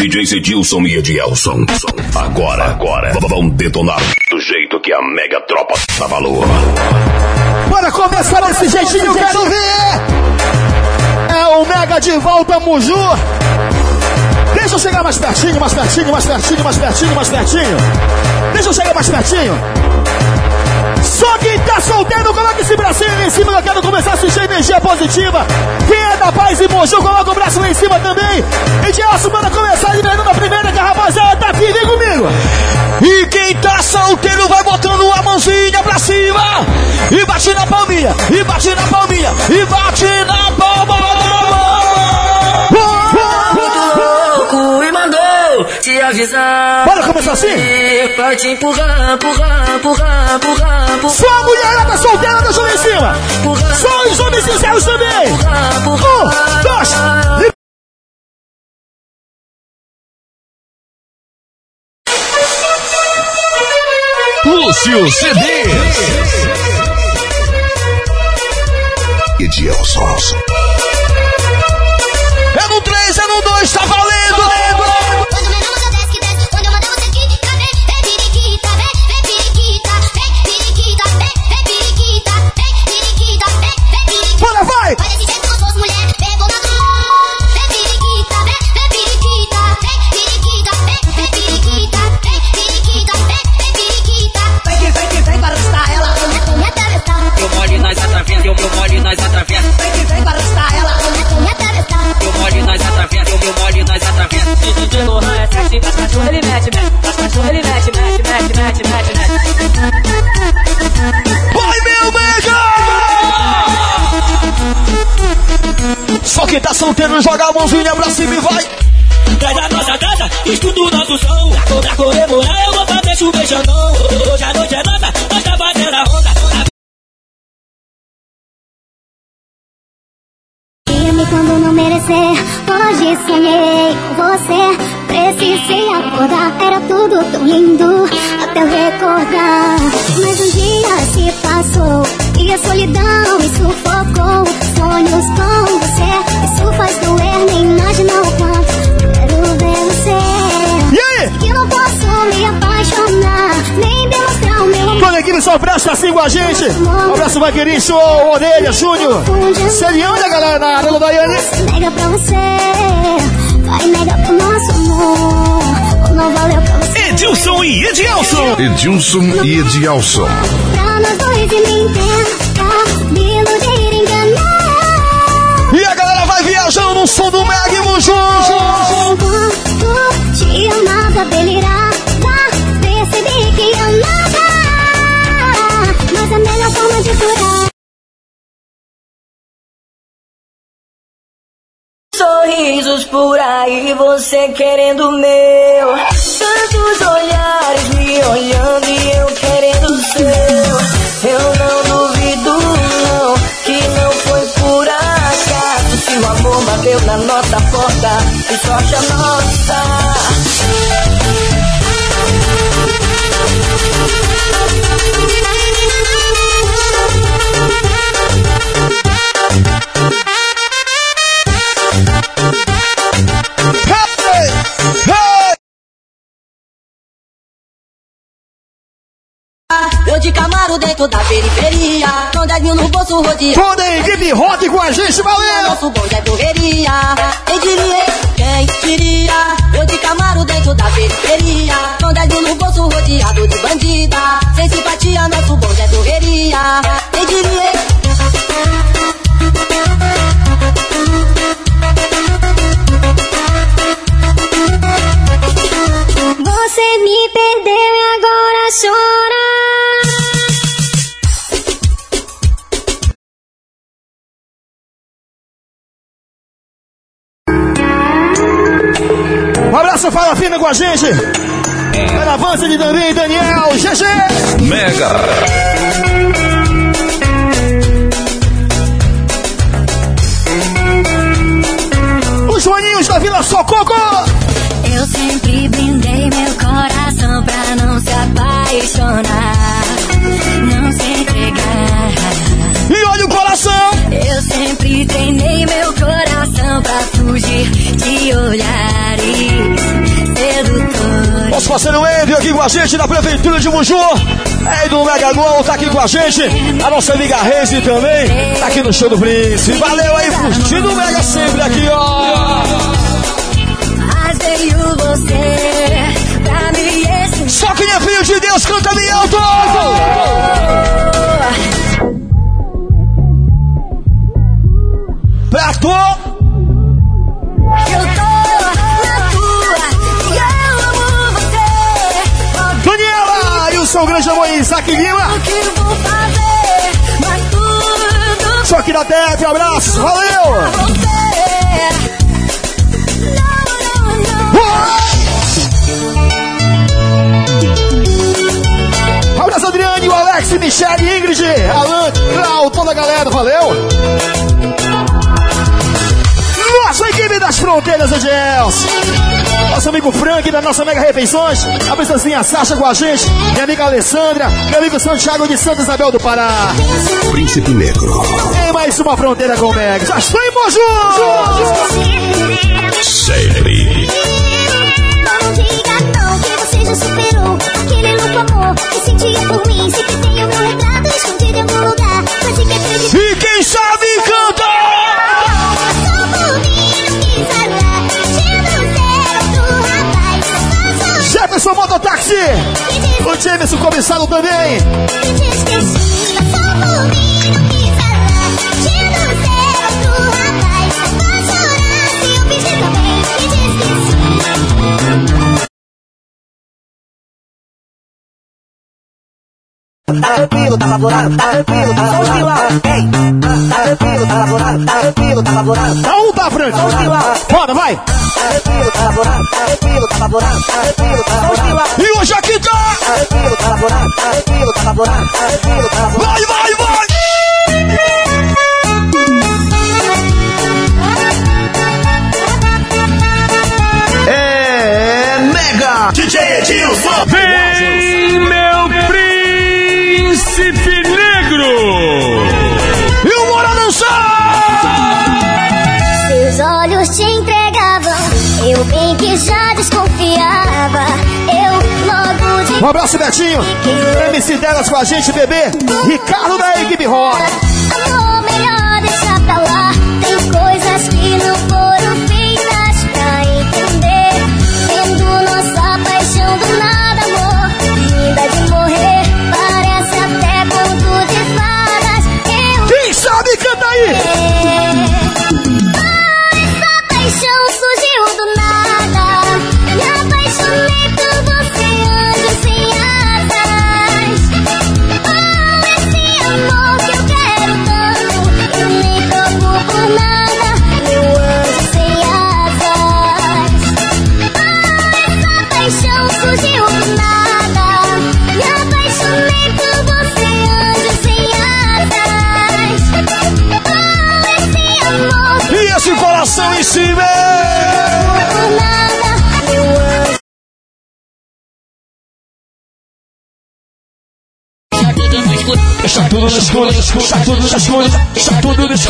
DJ Edilson e Edielson. Agora, agora, vão detonar do jeito que a mega tropa dá valor. Bora começar desse jeitinho, quero ver! É o Mega de volta, Muju! Deixa eu chegar mais pertinho, mais pertinho, mais pertinho, mais pertinho, mais pertinho. Deixa eu chegar mais pertinho. Tá solteiro, coloca esse bracinho em cima. Eu quero começar a sentir energia positiva. Quem é da paz e mojo, coloca o braço lá em cima também. E de para começar liberando a primeira, que a rapaziada tá aqui, vem comigo. E quem tá solteiro vai botando a mãozinha pra cima. E bate na palminha, e bate na palminha, e bate na palma te avisar. Bora começar assim? Vai te empurrar, empurrar, empurrar, empurrar, empurrar. Só a mulherada solteira deixa lá em cima. Só os homens sinceros também. Um, dois, Lúcio CDs. Edilson. É no 3, é no 2, tá valendo! quem joga a mãozinha pra cima e vai. Traz a nossa dança, estudo nosso som. Pra comemorar eu vou fazer chuvejandão. Hoje a noite é nossa, nós tá fazendo a onda. me quando não merecer. Hoje sonhei com você. Precisei acordar, era tudo tão lindo até eu recordar. Mas um dia se passou e a solidão me sufocou. Sonhos com você, isso faz doer, nem imagina o quanto quero ver você. E aí? Que não posso me apaixonar, nem demonstrar o meu Toda a equipe só presta assim com a gente. Um abraço, Vaqueriço, Orelha, Júnior. Serião da galera na área Daiane. Nega pra você, vai nega pro nosso amor. Não valeu pra você. Edilson e Edielson. Edilson e Edielson. Pra nós dois e me tentar, som do Meg junto. Enquanto te amava delirada, percebi que amava. Mas a melhor forma de curar. Sorrisos por aí, você querendo o meu. Tantos olhares me olhando e eu querendo o seu. Eu não nossa porta, que sorte a nossa. Eu de Camaro dentro da periferia, com 10 mil no bolso rodeado. Toda a equipe rock com a gente, valeu! Nosso bonde é correria. Quem diria, quem diria? Eu de Camaro dentro da periferia. Com 10 mil no bolso rodeado de bandida. Sem simpatia, nosso bonde é correria. Quem diria? Você me perdeu e agora chora. Um abraço, fala fina com a gente. Para avança de também, Daniel, GG. Mega. Nosso parceiro Envio aqui com a gente da Prefeitura de Muju. É do Mega Gol, tá aqui com a gente. A nossa amiga Reise também, tá aqui no show do Príncipe. Valeu aí, curtindo o Mega sempre aqui, ó. Mas veio você pra me ensinar. Só quem é filho de Deus canta bem alto! Pra tu! Isaac Lima. Fazer? Só aqui da Tete, um abraço, valeu! Não, não. Abraço Adriane, o Alex, Michele, Ingrid, Alan, Clau, toda a galera, valeu! Das fronteiras, Angels! Nosso amigo Frank da nossa Mega Refeições, a princesinha Sasha com a gente, minha amiga Alessandra, meu amigo Santiago de Santa Isabel do Pará. Príncipe Negro. Em mais uma fronteira com o Mega. Já estou em Moju! Sempre. Não diga não que você já superou aquele louco amor que sentia por mim. Tem o meu retrato escondido em algum lugar, mas sei que acredita. E quem sabe canta! Jefferson Mototáxi! O Jameson comissário também! Tá tranquilo, tá favorável, tá tranquilo, tá favorável. Ei, tá tranquilo, tá favorável, tá tranquilo, tá favorável. Dá um tá, Frank! Roda, vai! Tá tranquilo, tá favorável, tá tranquilo, tá favorável, tá tranquilo, tá favorável. E hoje aqui tá! Tá tranquilo, tá favorável, tá tranquilo, tá favorável, tá tranquilo, tá favorável. Vai, vai, vai! É Mega! DJ Edilson. Vem, príncipe negro! E o Bora dançar! Seus olhos te entregavam, eu bem que já desconfiava. Eu logo de Um abraço, Betinho! MC Delas com a gente, bebê! Ricardo da equipe Rock!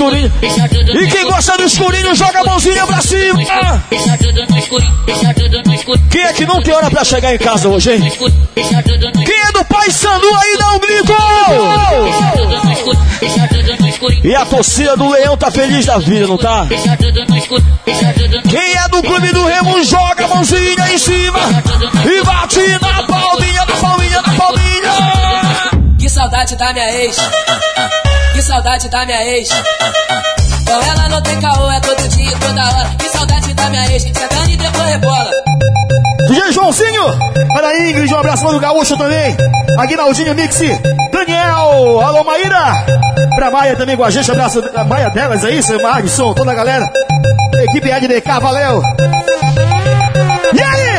Escurinho. E quem gosta do escurinho, joga a mãozinha pra cima. Quem é que não tem hora pra chegar em casa hoje, hein? Quem é do Pai Sandu aí, dá um grito! E a torcida do Leão tá feliz da vida, não tá? Quem é do Clube do Remo, joga a mãozinha em cima e bate na palminha, na palminha, na palminha. Que saudade da minha ex. Saudade da minha ex. Com ela não tem caô, é todo dia, toda hora. Que saudade da minha ex. Sentando e depois rebola. DJ Joãozinho, para a Ingrid, um abraço para o Gaúcho também. Aguinaldinho Mix, Daniel, alô Maíra. Pra Maia também com a gente, abraço a Maia delas, é isso? Madison, toda a galera. Equipe EDK, valeu. E aí?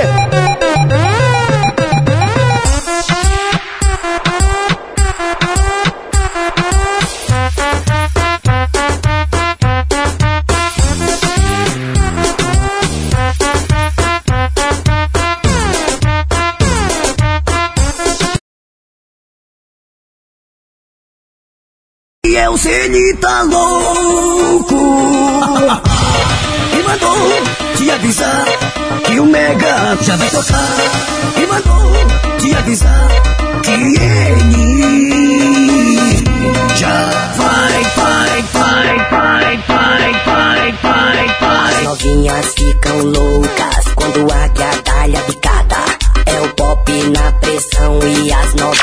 O Zenita louco. E mandou te avisar que o Mega já vai tocar. E mandou te avisar que ele já vai, vai, vai, vai, vai, vai, vai, vai. As novinhas ficam loucas quando a guiadalha picada. É o pop na pressão e as novinhas.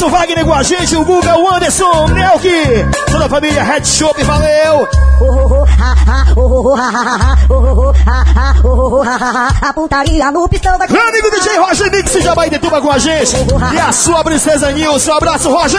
Abraço, Wagner, com a gente, o Guga, o Anderson, o Melk, toda a família Red Shop, valeu! A putaria no pistão da Meu amigo DJ Roger Mix já vai de tuba com a gente. E a sua princesa Nilson, abraço, Roger!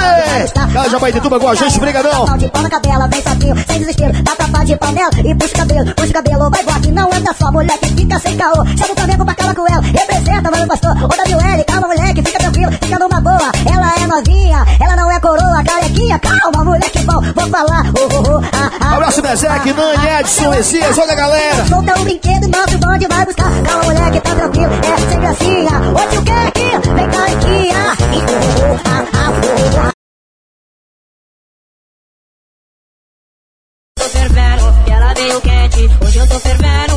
Já vai de tuba com a gente, brigadão. De pau na cadela, vem sapinho, sem desespero. Dá tapa de panela e puxa cabelo, puxa cabelo, vai bote. Não anda só, mulher que fica sem caô. Chama o Flamengo pra cala com ela, representa, mano pastor. Ô WL, calma, moleque, fica tranquilo, fica numa boa. Ela é novinha, ela não é coroa, carequinha. Calma, moleque bom, vou falar. Oh, oh, oh, ah, ah. Abraço, Bezek, Nani, Edson, Messias, olha a galera. Solta o brinquedo, nosso bonde vai buscar. Calma, moleque, tá tranquilo, é sem gracinha. Hoje o que aqui? Vem cá, aqui, ah. E, oh, oh, ah, ah, oh, ah. tô fervendo, e ela veio quente. Hoje eu tô fervendo,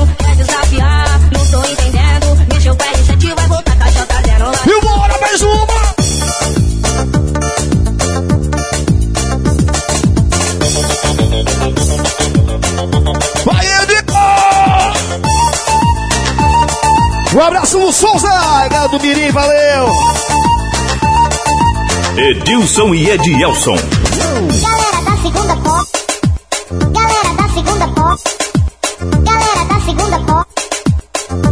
Um abraço no Souza, galera do Mirim, valeu! Edilson e Edielson. Galera da segunda pop. Galera da segunda pop. Galera da segunda pop.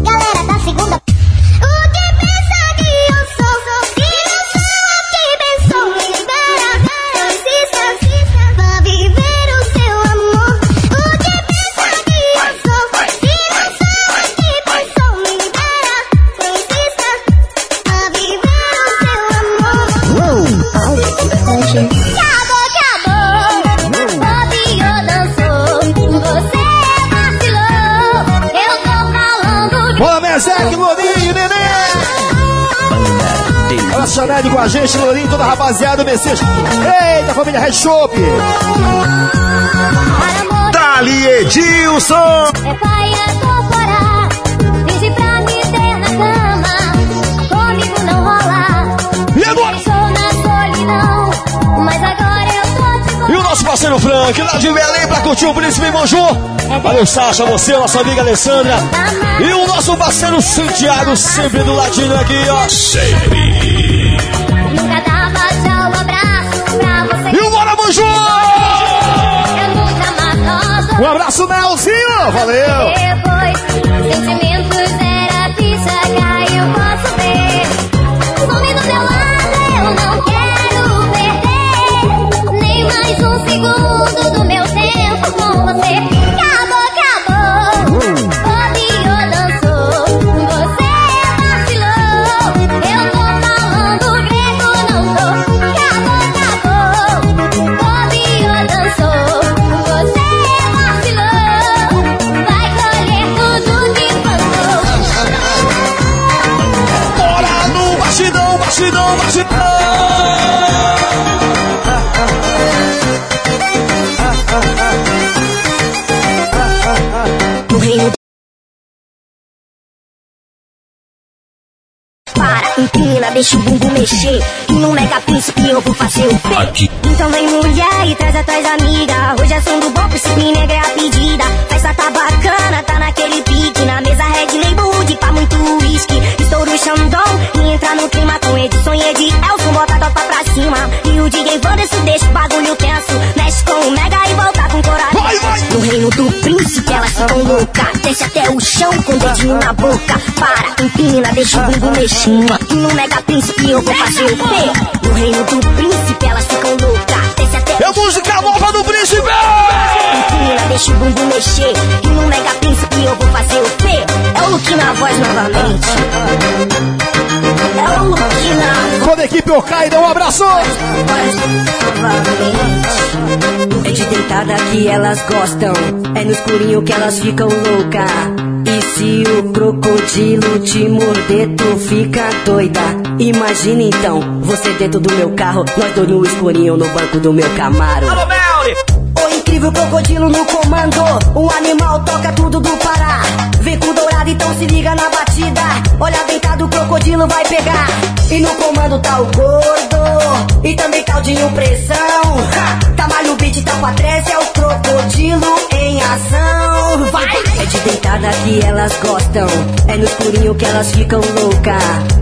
Galera da segunda rapaziada, Messias. Eita, família Red Shop! amor. Dali Edilson. É pai corporar. Pedi pra me ter na cama. Comigo não rola. E agora? Sou na solidão. Mas agora eu tô de E o nosso parceiro Frank, lá de Belém, pra curtir o Príncipe Monju. Valeu, Sasha, você, nossa amiga Alessandra. E o nosso parceiro Santiago, sempre do ladinho aqui, ó. Nunca dava Um abraço, Nelzinho! Valeu! Depois, sentimentos era ficha, eu posso ver. Some do teu lado, eu não quero perder. Nem mais um segundo do meu tempo com você. Acabou, deixa o bumbum mexer. E no Mega Príncipe eu vou fazer o? Aqui. Então vem mulher e traz a tuas amigas Hoje é som do bom, príncipe negra é a pedida. Festa tá bacana, tá naquele pique. Na mesa Red Label, pra muito whisky Estouro o Xandão e entra no clima Com Edson e Ed Elson, bota a topa pra cima. E o DJ Wanderson deixa o bagulho tenso. Mexe com o Mega vai! no reino do príncipe elas ficam loucas Desce até o chão com o dedinho na boca Para, empina, deixa o bumbum mexer E no mega príncipe eu vou fazer o quê? No reino do príncipe elas ficam loucas Desce até É música nova do Príncipe! Empina, deixa o bumbum mexer E no mega príncipe eu vou fazer o quê? É o look na voz novamente Toda a equipe Okaida, um abraço! É de deitada que elas gostam, é no escurinho que elas ficam louca. E se o crocodilo te morder, tu fica doida. Imagina então, você dentro do meu carro, nós dois no escurinho no banco do meu Camaro. Alô, Melly! Incrível crocodilo no comando, o animal toca tudo do Pará. Vem com dourado, então se liga na batida. Olha deitado, o crocodilo vai pegar. E no comando tá o gordo, e também tá o de pressão. Ha! Tamalho beat, tá pra trás, é o crocodilo em ação. Vai. É de deitada que elas gostam, é no escurinho que elas ficam louca.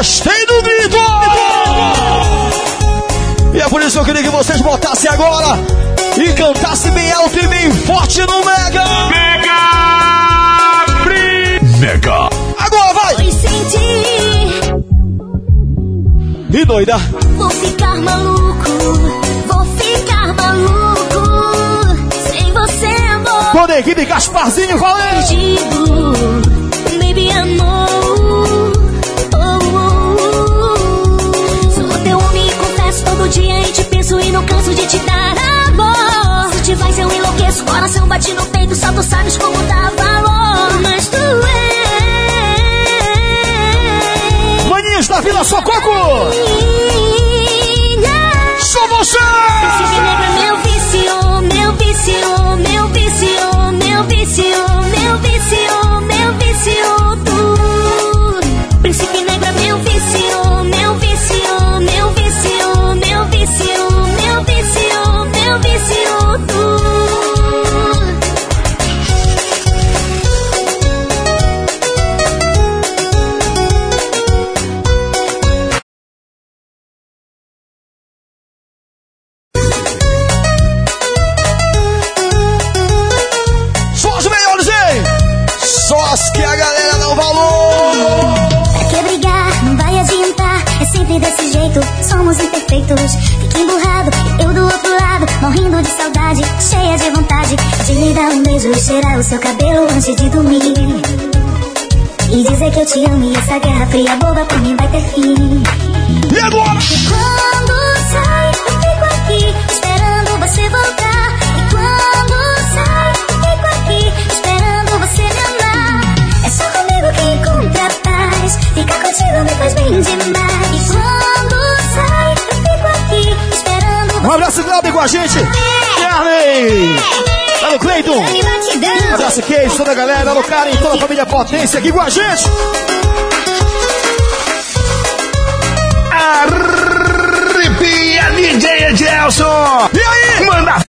Gostei do grito! E é por isso que eu queria que vocês botassem agora e cantassem bem alto e bem forte no Mega! Mega. Mega. Agora vai! Oi, senti, E doida! vou ficar maluco, vou ficar maluco. Sem você, amor. Toda a equipe Gasparzinho, valeu! Baby, amor. Dia e te penso e não canso de te dar amor. Se te vais eu enlouqueço, coração bate no peito, só tu sabes como dá valor. Mas tu és Maninhos da Vila Sococo! minha. Sou você! Príncipe negro é meu vício, meu vício, meu vício, meu vício, meu vício, o seu cabelo antes de dormir. E dizer que eu te amo e essa guerra fria boba por mim vai ter fim. E agora? Quando sai, eu fico aqui, esperando você voltar. E quando sai, eu fico aqui, esperando você me amar. É só comigo que encontra paz. Ficar contigo me faz bem demais. E quando sai, eu fico aqui, esperando Um abraço grande com a gente! Yarley! Alô, Cleiton! me batidão. Abraço, Case, toda a galera, alô, Karen, toda a família Potência aqui com a gente! Arrepia, DJ Edelson. E aí? Manda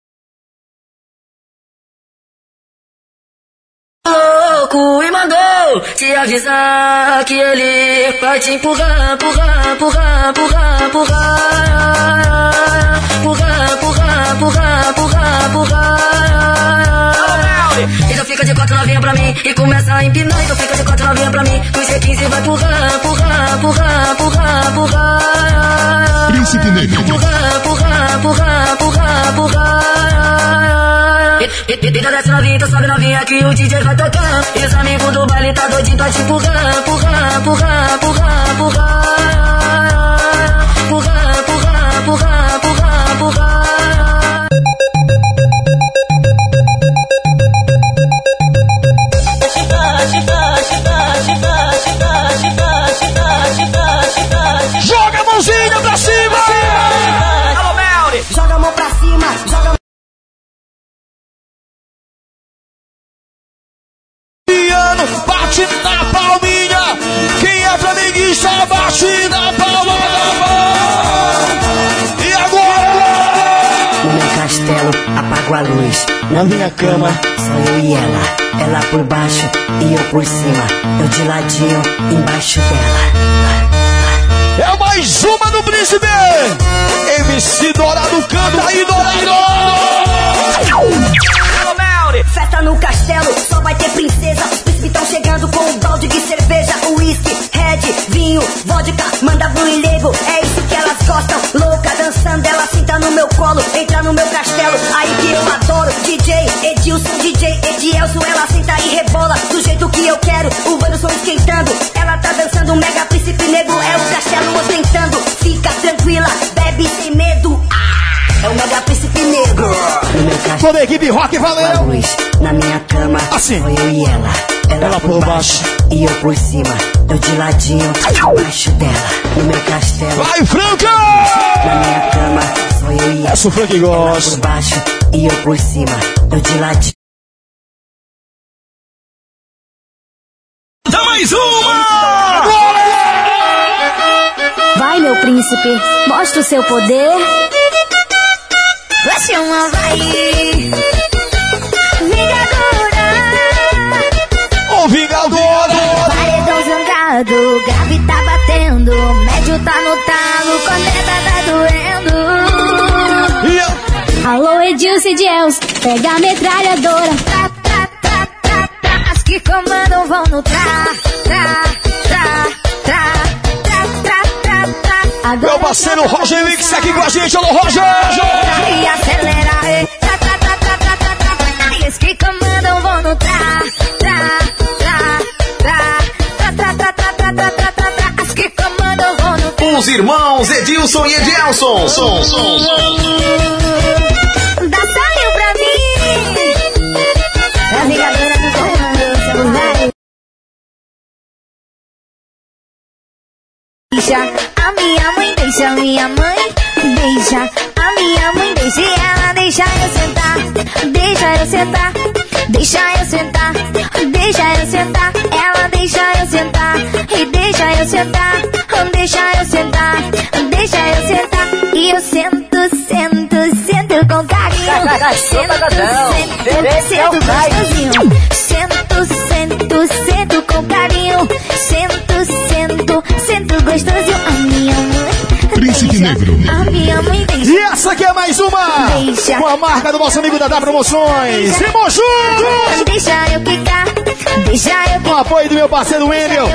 louco e mandou te avisar que ele vai te empurrar, empurrar, empurrar, empurrar, empurrar. Empurrar, empurrar, empurrar, empurrar, empurrar. Então fica de quatro novinha pra mim e começa a empinar. Então fica de quatro novinha pra mim. Com esse 15 vai empurrar, empurrar, empurrar, empurrar, empurrar. Príncipe Negro. Empurrar, empurrar, empurrar, empurrar, empurrar. E- e- e- Então desce novinha, então sobe novinha que o DJ vai tocar. E os amigos do baile tá doidinho pra te empurrar, empurrar, empurrar, empurrar, empurrar. Empurrar, empurrar, Piano, bate na palminha! Quem é flamenguista, bate na palma da mão! E agora? No meu castelo, apago a luz. Na minha cama, Só eu e ela. Ela por baixo e eu por cima. Eu de ladinho embaixo dela. É mais uma do Príncipe. MC Dourado canta aí, Dourado. Festa no castelo, só vai ter princesa. Os príncipes tão chegando com um balde de cerveja, uísque, red, vinho, vodka, manda burilego. É isso que elas gostam. Louca dançando, ela senta no meu colo, entra no meu castelo. Aí que eu adoro. DJ Edilson, DJ Edielson, ela senta e rebola do jeito que eu quero. O som esquentando, ela tá dançando. Mega príncipe negro é o castelo ostentando. Fica tranquila, bebe sem medo. Ah, é o mega príncipe negro. Toda a equipe rock, valeu. luz na minha cama. Assim. Foi eu e ela. Ela, por baixo. E eu por cima. Eu de ladinho. Embaixo dela. No meu castelo. Vai, Franca! Na minha cama. Só eu e ela. Essa o Frank Ela por baixo. E eu por cima. Eu de ladinho. Dá mais uma! Vai, meu príncipe, mostra o seu poder. Vai uma vai. Alô, Edilson e Diels, pega a metralhadora. Tá, tá, tá, tá, tá. As que comandam vão no tra, tra, tra, tra, tra, tra, tra, tra. Agora Meu parceiro Roger Mix aqui com a gente, alô Roger! E acelera, e tra, tra, tra, tra, tra, tra, tra. E as que comandam vão no tra, tra, tra, tra, tra, tra, tra, tra, tra, tra, tra, tra, tra. As que comandam vão no tra. Os irmãos Edilson e Edielson. Som, som, som. Dá A vingadora do. Deixa a minha mãe, deixa a minha mãe, deixa a minha mãe, deixa ela, deixa eu sentar, deixa eu sentar, deixa eu sentar, deixa eu sentar, ela deixa eu sentar, e deixa eu sentar, deixa eu sentar, deixa eu sentar, e eu sento, sento, sento com carinho, sento, sento, sento gostosinho, sento, sento, sento com carinho, sento, sento, sento gostosinho, a minha mãe. Príncipe Negro. E essa aqui é mais uma! Deixa. Com a marca do nosso amigo Dadá Promoções! Tamo junto! Deixa eu quicar, deixa eu Com o apoio do meu parceiro Wendel,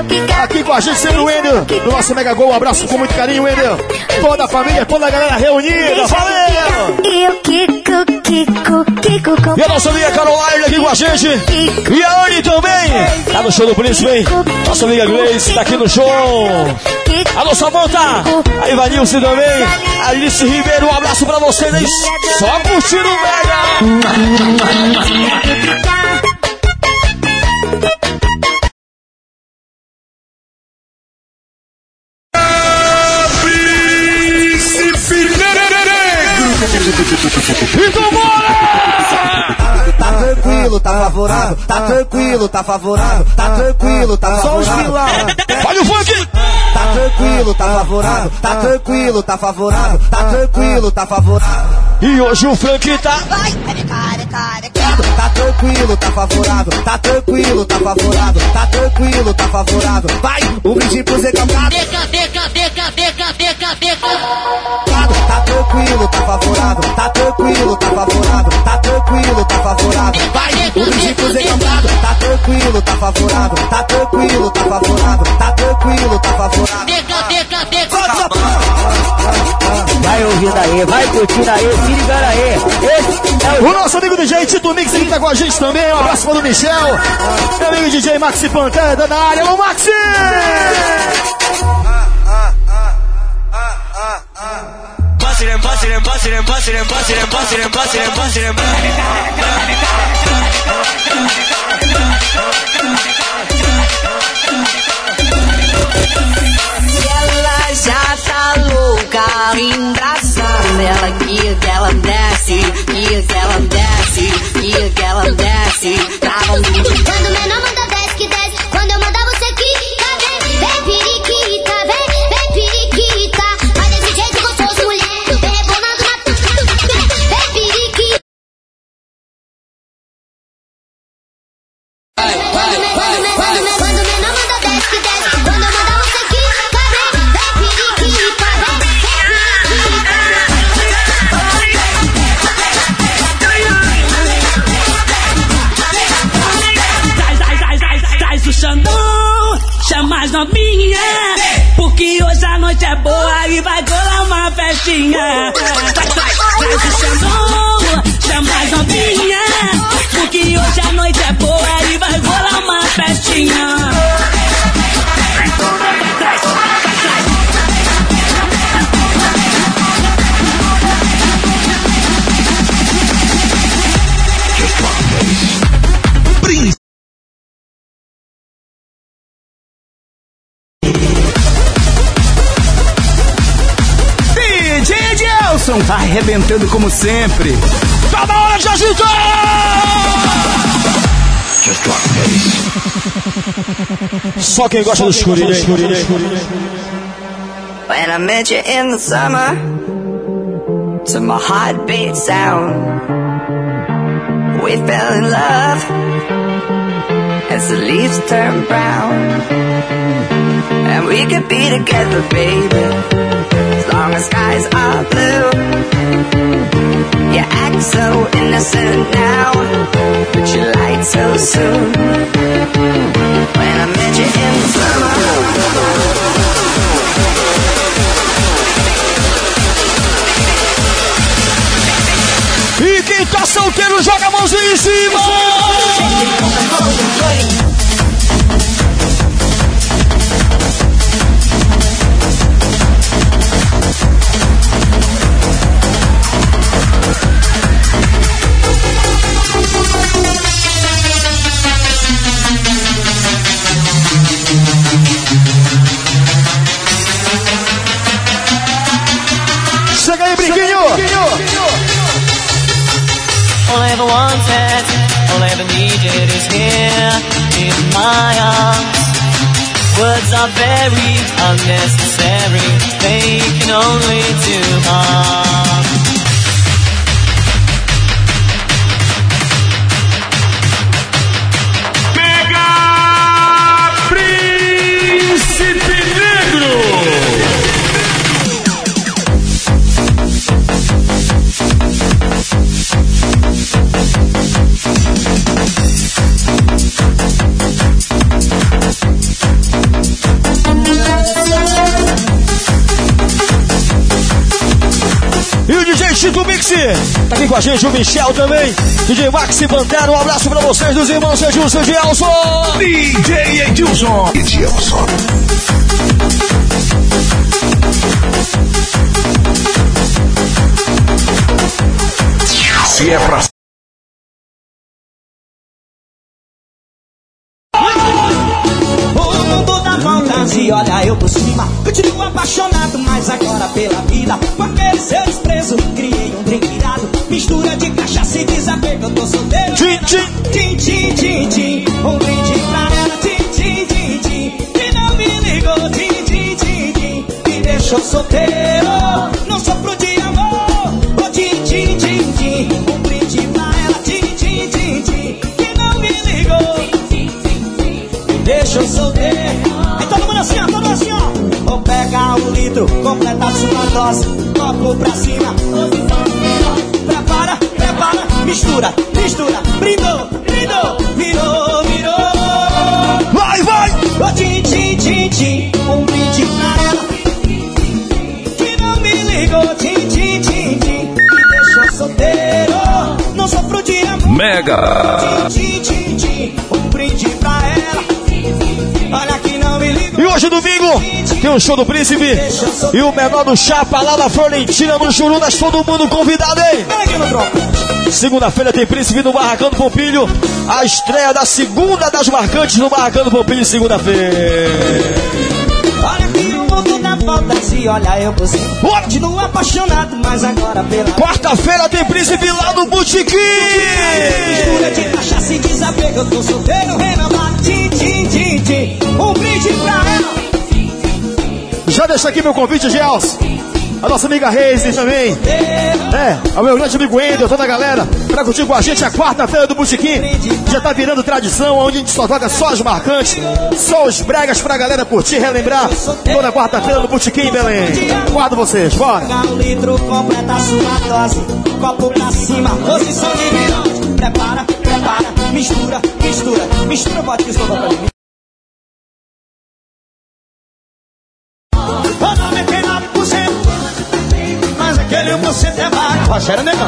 aqui com a gente sempre o Wendel, do nosso Mega Gol. Um abraço com muito carinho, Wendel. Toda a família, toda a galera reunida, valeu! E eu quico, quico, quico com E a nossa amiga Caroline aqui com a gente. E a Anne também. Tá no show do Príncipe, hein? Nossa amiga Grace tá aqui no show. Alô, Samanta. A Ivanilce também. A Alice Ribeiro, um abraço pra vocês, hein? Só curtindo o Mega. Então bora! Tá tranquilo, tá favorável, tá tranquilo, tá favorável, tá tranquilo, tá favorável. Olha o funk! Tá tranquilo, tá favorável, tá tranquilo, tá favorável, tá tranquilo, tá favorável. E hoje o Frank tá. Tá tranquilo, tá favorável, tá tranquilo, tá favorável, tá tranquilo, tá favorável. Vai, o brinde pro Zé Cambrado. Tá tranquilo, tá favorável, tá tranquilo, tá favorável, tá tranquilo, tá favorável. Vai, o Zé Cambrado. Tá tranquilo, tá favorável, tá tranquilo, tá favorável, tá tranquilo, tá favorável. Vai ouvindo aí, vai curtindo aí, se ligando aí. Esse é o O nosso amigo DJ Tito Mix aqui tá com a gente também. Um abraço para o Michel. Meu amigo DJ Maxi Pantera na área. Alô, Maxi! Bust it and bust it Ela já tá louca, embraçada. Ela quer que ela desce, quer que ela desce, quer que ela desce. Arrebentando como sempre. Tá na hora de agitar! Só quem gosta do escurinho, hein? When I met you in the summer, to my heartbeat sound, we fell in love as the leaves turn brown. And we could be together, baby, long as skies are blue. You act so innocent now, but you lied so soon. When I met you in the summer. E quem tá solteiro joga a mãozinha em cima! My arms. Words are very unnecessary, they can only do harm. Mix, tá aqui com a gente, o Michel também. DJ Maxi Bandera, um abraço pra vocês, dos irmãos Edilson e Gelson. DJ Edilson. Edilson. Se é pra fantasia, olha eu por cima. Continuo apaixonado, mas agora pela vida. Com aquele seu desprezo, criei um drink irado. Mistura de cachaça e desapego, eu tô solteiro. Tchim, tchim. Tim, tim, tim, tim. Um brinde pra ela, tim, tim, tim, tim. Que não me ligou, tim, tim, tim, tim. Me deixou solteiro, não sofro de amor. Oh, tim, tim, tim, tim. Um brinde pra ela, tim, tim, tim, tim. Que não me ligou me deixa eu solteiro. Assim, ó, pegar um litro, completa sua dose, copo pra cima. Prepara, prepara, mistura, mistura. Brindou, brindou, virou, virou. Vai, vai! Ô, tim, tim, tim, tim, um brinde pra ela. Que não me ligou, tim, tim, tim, tim. Me deixou solteiro, não sofro de amor. Mega. Tim, tim, tim, um brinde pra ela. Hoje, domingo, tem o show do Príncipe e o menor do Chapa lá da Florentina, no Jurunas, todo mundo convidado, hein? Segunda-feira tem Príncipe no Barracão do Pompilho, a estreia da segunda das marcantes no Barracão do Pompilho, segunda-feira. Da fantasia, olha eu. Bora! Continuo apaixonado, mas agora pela Quarta-feira tem Príncipe lá no Botequim. mistura de cachaça e desapego. Eu tô solteiro, renovado, tim, tim, tim, tim. Um brinde pra ela. Já deixa aqui meu convite, Gels. A nossa amiga Reise também. É, ao meu grande amigo Wendel, toda a galera, pra curtir com a gente a quarta-feira do Botequim. Já tá virando tradição, onde a gente só toca só os marcantes, só os bregas pra galera curtir, relembrar. Toda quarta-feira no Botequim em Belém. Guardo vocês, bora. Um litro, completa sua dose. Copo pra cima, posição de. Prepara, prepara, mistura, mistura, mistura. Aquele buceta é vagabundo. Rogério Negão.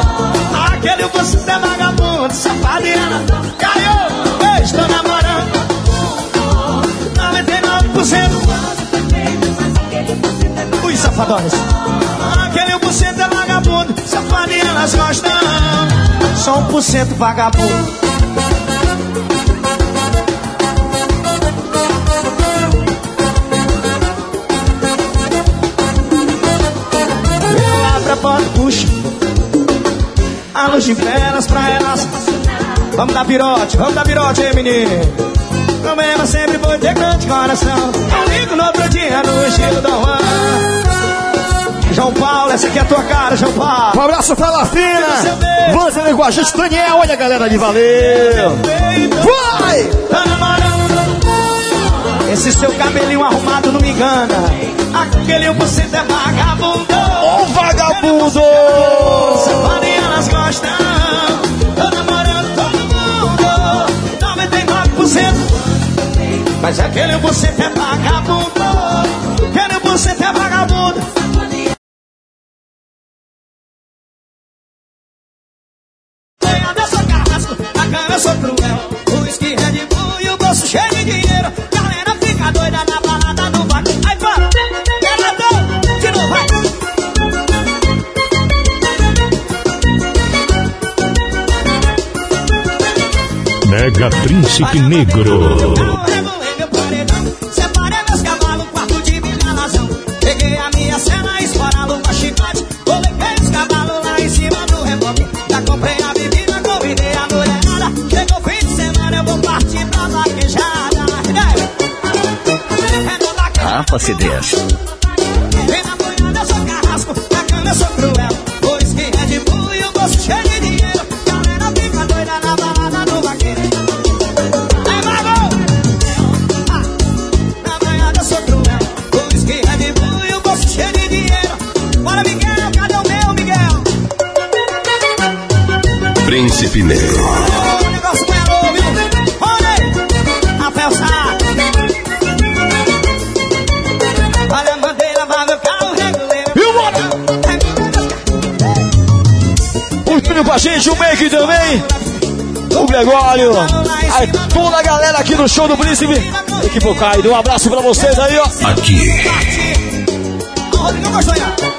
Aquele buceta é vagabundo, safado ela caiu. Estou namorando. 99%. Os safadões. Aquele buceta é vagabundo, e elas gostam. Só um por cento vagabundo. A luz de velas pra elas. Vamos dar pirote, vamos dar pirote, hein, menino. Problema sempre foi ter grande coração. Eu ligo no outro dia no estilo do Juan. João Paulo, essa aqui é a tua cara, João Paulo. Um abraço pra Lafina. Vamos ali com a gente, Daniel. Olha, galera, de valeu. Vai! Tá namorando. Esse seu cabelinho arrumado não me engana. Aquele você é vagabundo. Ô, vagabundo! Safado e elas gostam. Tô namorando todo mundo. 99%. Mas aquele você é vagabundo. Aquele você é vagabundo. Mega Príncipe Negro. Separei meus cavalos, quarto de. Peguei a minha cena. Coloquei os cavalos lá em cima do reboque. Já comprei a bebida, a mulherada. Chegou o fim de semana, eu vou partir pra vaquejada. Príncipe Negro. Olha a bandeira, vai carro, reguleira. E o bora! O Júnior com a gente, o Make também. O Gregório. Aí, toda a galera aqui no show do Príncipe. Equipe Caído, um abraço pra vocês aí, ó. Aqui. Rodrigo Costanha.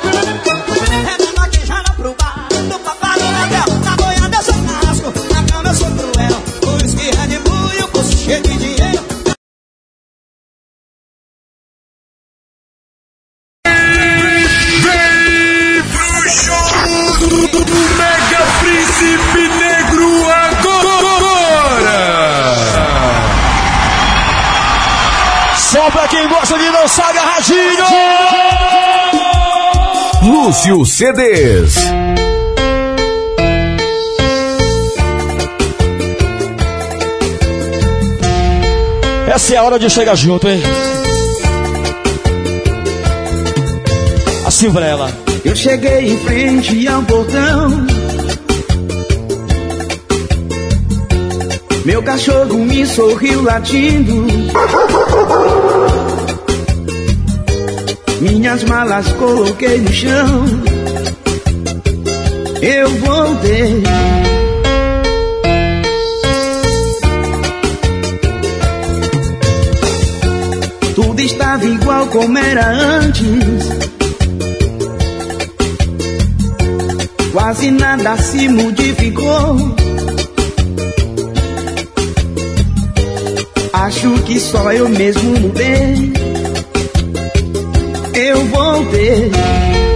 Lúcio CDs. Essa é a hora de chegar junto, hein? Assim pra ela. Eu cheguei em frente ao portão. Meu cachorro me sorriu latindo. Minhas malas coloquei no chão. Eu voltei. Tudo estava igual como era antes. Quase nada se modificou. Acho que só eu mesmo mudei. Eu voltei. Eu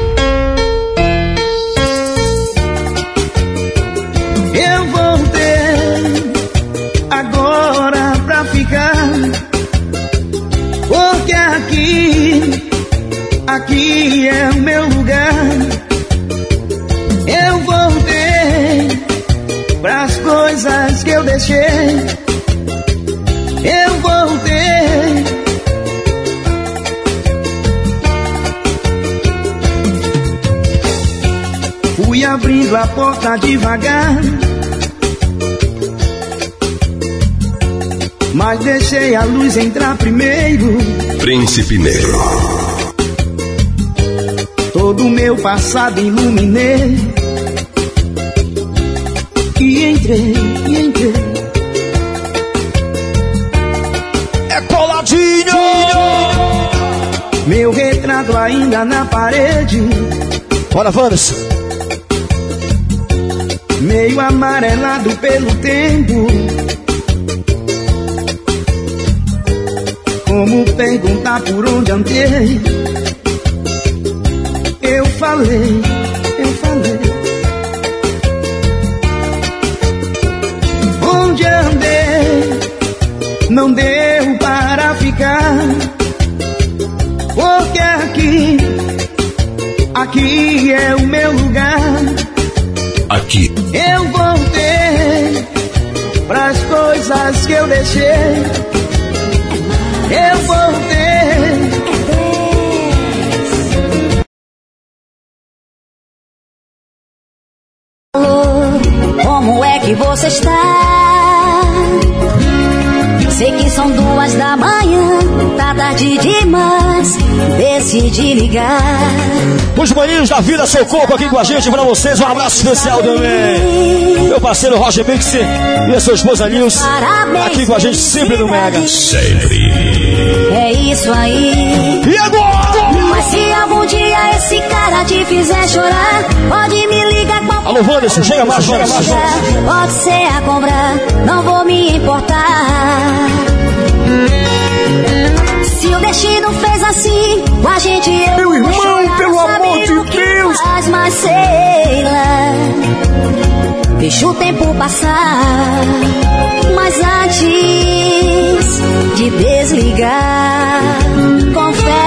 A porta devagar. Mas deixei a luz entrar primeiro. Príncipe Negro. Todo meu passado iluminei. E entrei, e entrei. É coladinho! Meu retrato ainda na parede. Bora, Vanessa. Meio amarelado pelo tempo. Como perguntar por onde andei? Eu falei, eu falei. Onde andei? Não deu para ficar. Porque aqui, aqui é o meu lugar. Aqui. Eu voltei pras coisas que eu deixei. Eu voltei. Como é que você está? Sei que são duas da manhã, tá tarde demais. Decidi ligar. Os maninhos da vida Socorro aqui com a gente pra vocês. Um abraço especial também. Meu parceiro Roger Mix e a sua esposa Nils aqui com a gente sempre no Mega. Sempre. É isso aí. E agora? Mas se algum dia esse cara te fizer chorar, pode me ligar Alô, Wanderson, chega mais, chega mais. Pode ser a cobra, não vou me importar. Se o destino fez assim, com a gente eu Meu irmão, chorar, pelo amor de Deus. Faz, mas sei lá. Deixa o tempo passar, mas antes de desligar, confesse.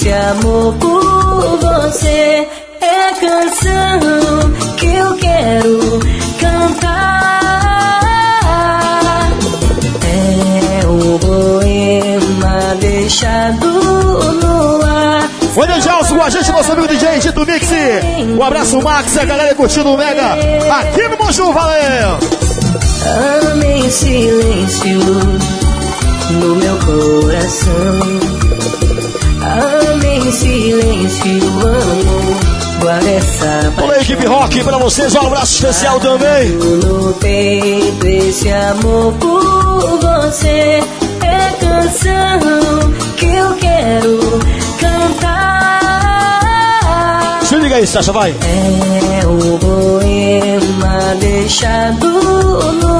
Esse amor por você. É canção que eu quero cantar. É um poema deixado no ar. Olha, Gelson, com a gente, nosso amigo DJ Tito Mix. Um abraço, Max, a galera curtindo o Mega aqui no Monju, valeu! Ame em silêncio no meu coração. Ame em silêncio, amo. Guarda essa Olha aí, equipe rock, pra vocês, um abraço especial também. no peito esse amor por você. É canção que eu quero cantar. Se liga aí, Sasha, vai. É um poema deixado no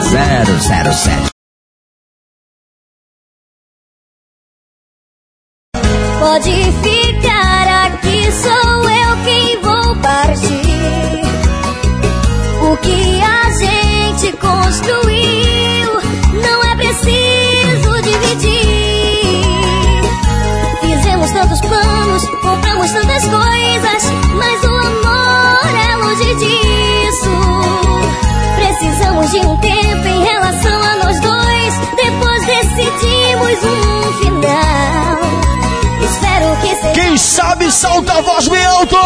007. Pode ficar aqui, sou eu quem vou partir. O que a gente construiu não é preciso dividir. Fizemos tantos planos, compramos tantas coisas, decidimos um final. Espero que seja Quem sabe salta a voz bem alto!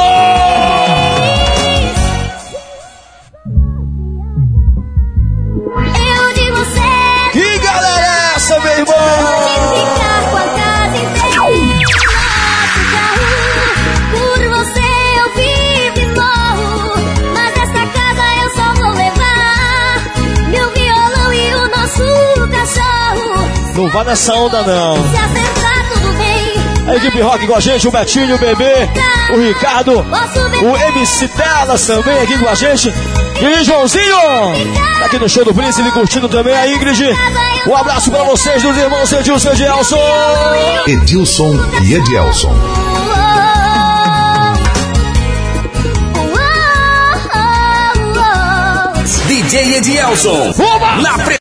Não vá nessa onda, não. Se acertar tudo bem. A equipe rock com a gente, o Betinho, o Bebê, o Ricardo, o MC Telas também aqui com a gente. E Joãozinho, tá aqui no show do Príncipe, curtindo também a Ingrid. Um abraço pra vocês, dos irmãos Edilson e Edielson. Edilson e Edielson. DJ Edielson. Na pre...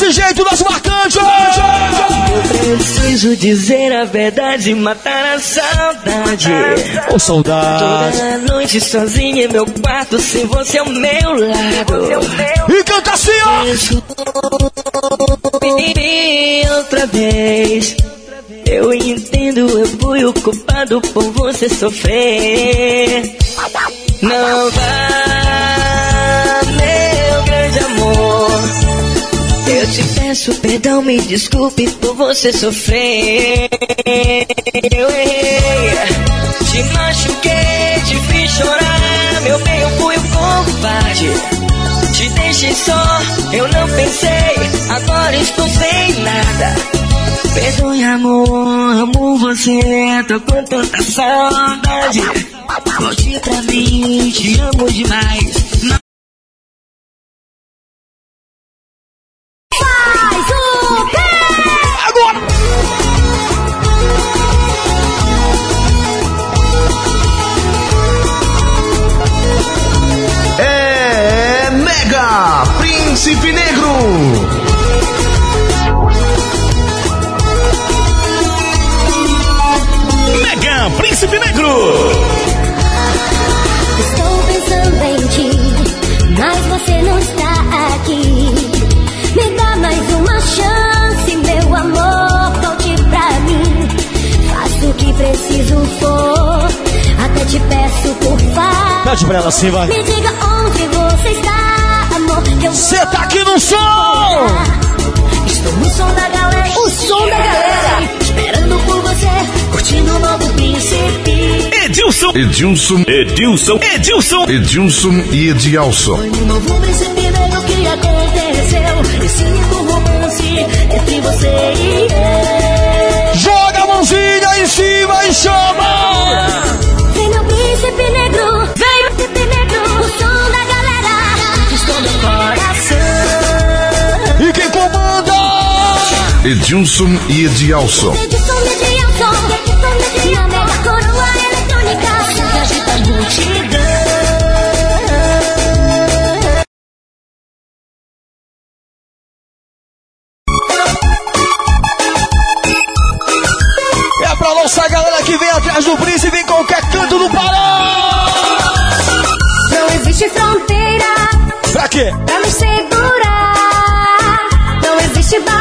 desse jeito, nosso marcante! Eu preciso dizer a verdade, matar a saudade. Ô, saudade. Toda noite sozinha em meu quarto, sem você ao meu lado. E canta assim, ó! E outra vez. Eu entendo, eu fui o culpado por você sofrer. Não vá, peço perdão, me desculpe por você sofrer. Eu errei, te machuquei, te fiz chorar. Meu bem, eu fui o covarde. Te deixei só, eu não pensei. Agora estou sem nada. Perdoe, amor, amo você, tô com tanta saudade. Volte pra mim, te amo demais. Não Príncipe Negro. Mega Príncipe Negro. Estou pensando em ti, mas você não está aqui. Me dá mais uma chance, meu amor, volte pra mim. Faço o que preciso for, até te peço por favor. Pede pra ela assim, vai. Me diga onde você está, Você tá aqui no som! Estou no som da galera. O som da galera. Esperando por você, curtindo o novo príncipe. Edilson. Edilson, Edilson. Edilson. Edilson e Edielson. Foi no novo príncipe negro que aconteceu. Esse lindo romance entre você e eu. Joga a mãozinha em cima e chama! Vem meu príncipe negro, vem Edilson e mega coroa eletrônica. Que agita a multidão. É pra nossa galera que vem atrás do príncipe em qualquer canto do Pará! Não existe fronteira Pra quê? pra me segurar. Não existe barreira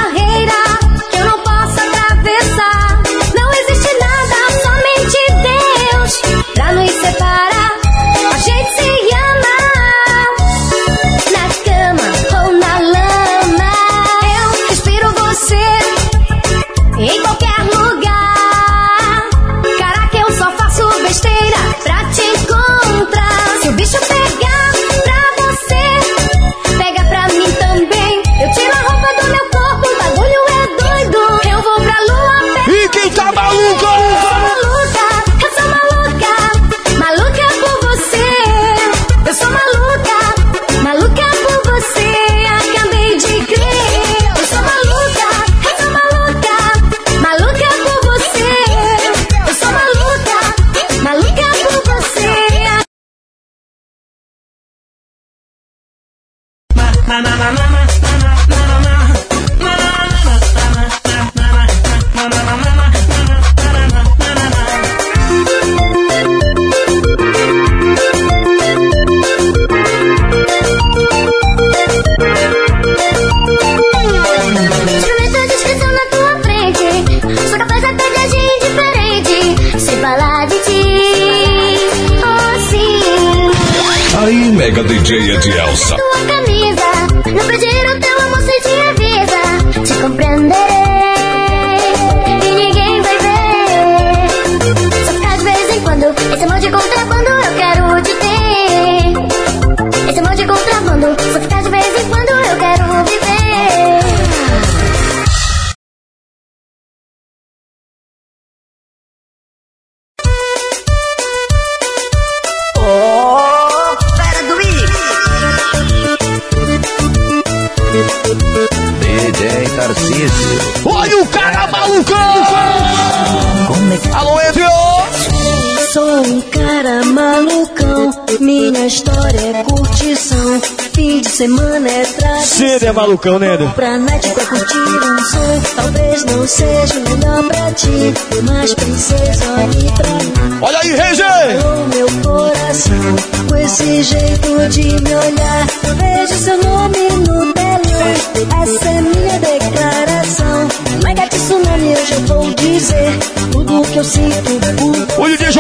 malucão, né? Pra night pra curtir um som. Talvez não seja o melhor pra ti, mas princesa, olhe pra mim. Olha aí, Reis! Alô, meu coração, com esse jeito de me olhar. Vejo seu nome no telão. Essa é minha declaração. Mega tsunami, hoje eu vou dizer tudo o que eu sinto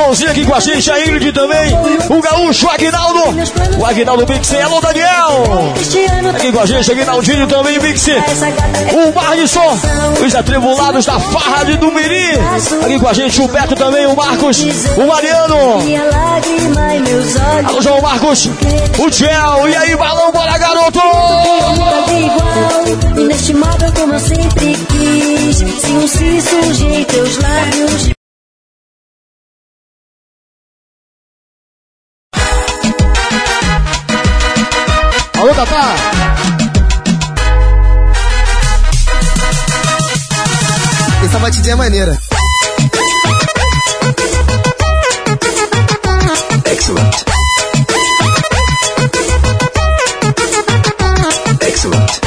por O DJ Joãozinho aqui com a gente, a Ingrid também. O gaúcho, o Aguinaldo. O Aguinaldo Mix. Alô, Daniel! Aqui com a gente, Aguinaldinho também, é O Marlisson, os atribulados da farra de Dumiri. Aqui com a gente, o Beto também, o Marcos, o Mariano. Alô, João Marcos, o Tchel. E aí, balão, bora, garoto! Inestimável como eu sempre quis. Se um teus lábios. Alô, Tatá. Essa batidinha é maneira. Excellent. Excellent. Excellent.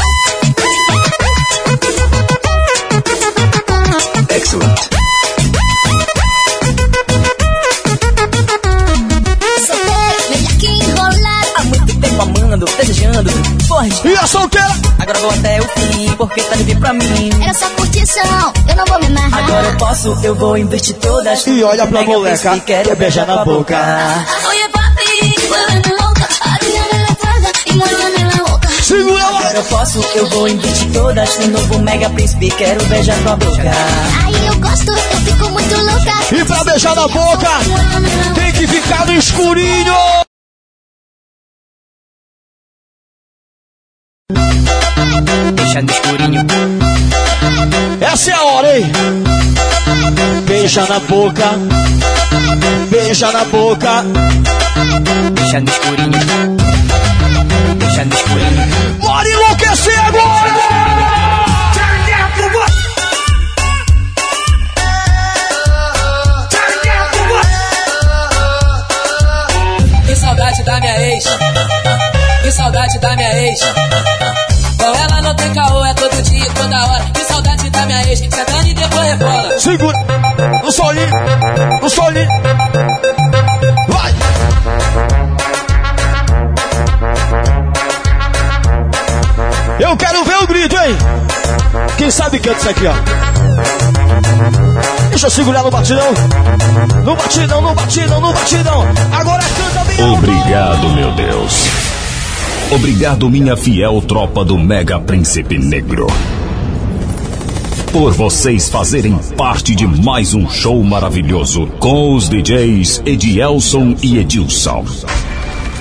Desejando, forte. E a solteira? Agora vou até o fim, porque tá livre pra mim. Era só curtição, eu não vou me amarrar. Agora eu posso, eu vou investir todas. E olha pra Mega moleca, príncipe, quero beijar na boca. Segura Agora lá. eu posso, eu vou investir todas. No novo Mega Príncipe, quero beijar tua boca. Aí eu gosto, eu fico muito louca. E pra beijar na boca, tem que ficar no escurinho. Deixa no escurinho. Essa é a hora, hein? Beija na boca. Beija na boca. Deixa no escurinho. Deixa no escurinho. Bora enlouquecer agora! Que saudade da minha ex. Que saudade da minha ex. Com ela não tem caô, é todo dia, toda hora. Que saudade da minha ex. Sentando e depois rebola. Segura. No solinho. No solinho. Vai. Eu quero ver o grito, hein? Quem sabe canta isso aqui, ó. Deixa eu segurar no batidão. No batidão, no batidão, no batidão. Agora canta bem alto. Obrigado, meu Deus. Obrigado, minha fiel tropa do Mega Príncipe Negro. Por vocês fazerem parte de mais um show maravilhoso com os DJs Edielson e Edilson.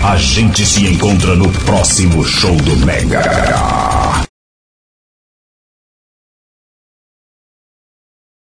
A gente se encontra no próximo show do Mega.